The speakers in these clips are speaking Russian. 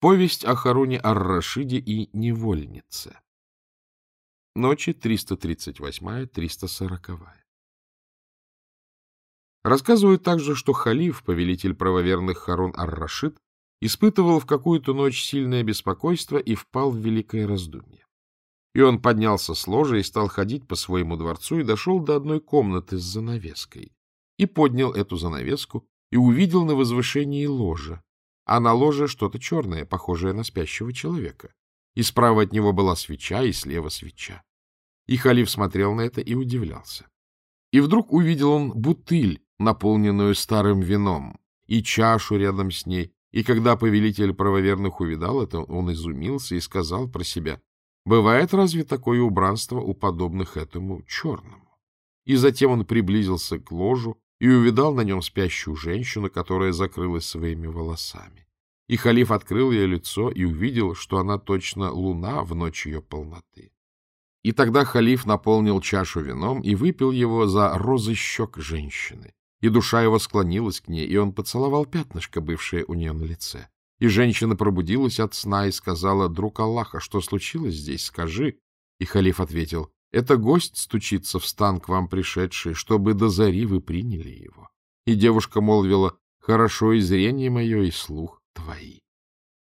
Повесть о Харуне Ар-Рашиде и невольнице. Ночи 338-340. Рассказывают также, что халиф, повелитель правоверных Харун Ар-Рашид, испытывал в какую-то ночь сильное беспокойство и впал в великое раздумье. И он поднялся с ложа и стал ходить по своему дворцу и дошел до одной комнаты с занавеской. И поднял эту занавеску и увидел на возвышении ложа, а на ложе что-то черное, похожее на спящего человека. И справа от него была свеча, и слева свеча. И халиф смотрел на это и удивлялся. И вдруг увидел он бутыль, наполненную старым вином, и чашу рядом с ней, и когда повелитель правоверных увидал это, он изумился и сказал про себя, «Бывает разве такое убранство у подобных этому черному?» И затем он приблизился к ложу и увидал на нем спящую женщину, которая закрылась своими волосами. И халиф открыл ее лицо и увидел, что она точно луна в ночь ее полноты. И тогда халиф наполнил чашу вином и выпил его за розы щек женщины и душа его склонилась к ней, и он поцеловал пятнышко, бывшее у нее на лице. И женщина пробудилась от сна и сказала, «Друг Аллаха, что случилось здесь? Скажи». И халиф ответил, «Это гость стучится в стан к вам пришедший, чтобы до зари вы приняли его». И девушка молвила, «Хорошо и зрение мое, и слух твои».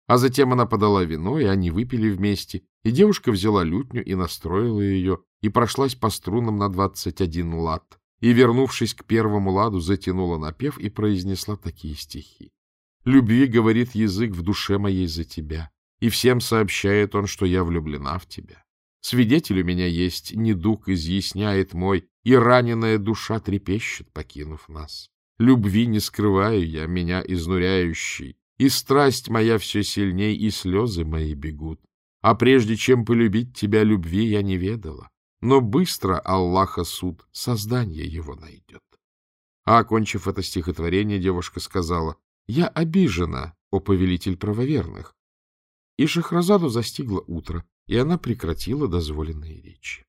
А затем она подала вино, и они выпили вместе, и девушка взяла лютню и настроила ее, и прошлась по струнам на двадцать один лад и, вернувшись к первому ладу, затянула напев и произнесла такие стихи. «Любви, — говорит язык, — в душе моей за тебя, и всем сообщает он, что я влюблена в тебя. Свидетель у меня есть, недуг изъясняет мой, и раненая душа трепещет, покинув нас. Любви не скрываю я, меня изнуряющий, и страсть моя все сильней, и слезы мои бегут. А прежде чем полюбить тебя, любви я не ведала. Но быстро Аллаха суд, создание его найдет. А, окончив это стихотворение, девушка сказала, «Я обижена, о повелитель правоверных». И Шахразаду застигло утро, и она прекратила дозволенные речи.